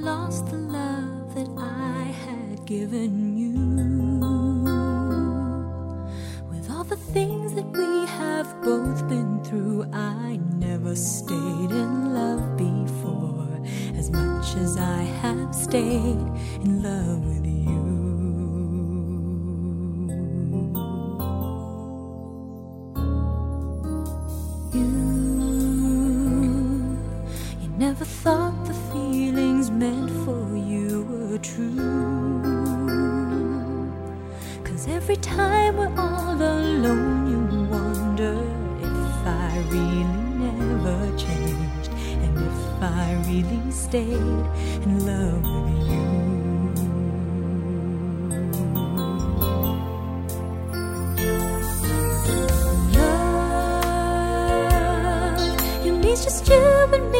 lost the love that I had given you. With all the things that we have both been through, I never stayed in love before as much as I have stayed in love with you. You, you never thought meant for you were true. Cause every time we're all alone, you wonder if I really never changed and if I really stayed in love with you. Just you and me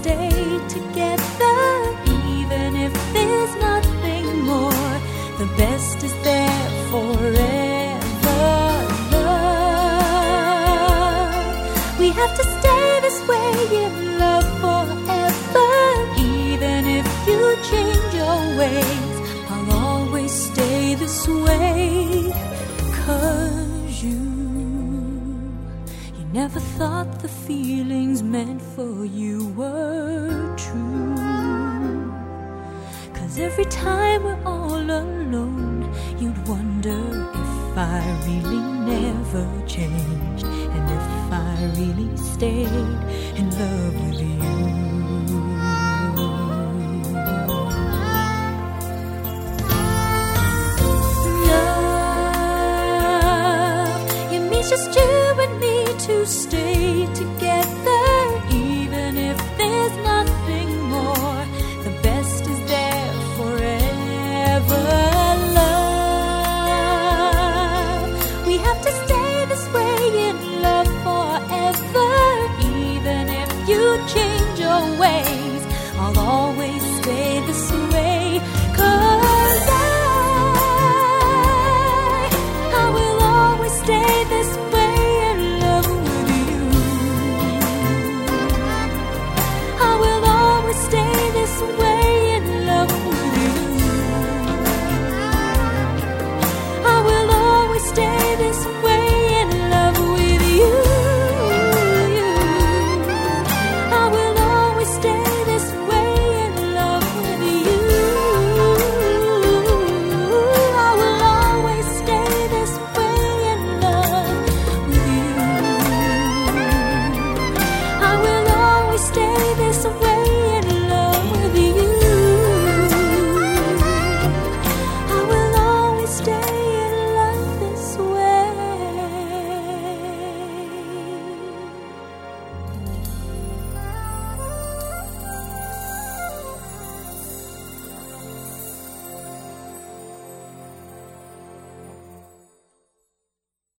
stay together, even if there's nothing more. The best is there forever. Love, we have to stay this way in love forever, even if you change your ways. I'll always stay this way, cause never thought the feelings meant for you were true. Cause every time we're all alone, you'd wonder if I really never changed and if I really stayed in love with you. to stay together, even if there's nothing more. The best is there forever. Love, we have to stay this way in love forever, even if you change your ways. I'll always stay the same.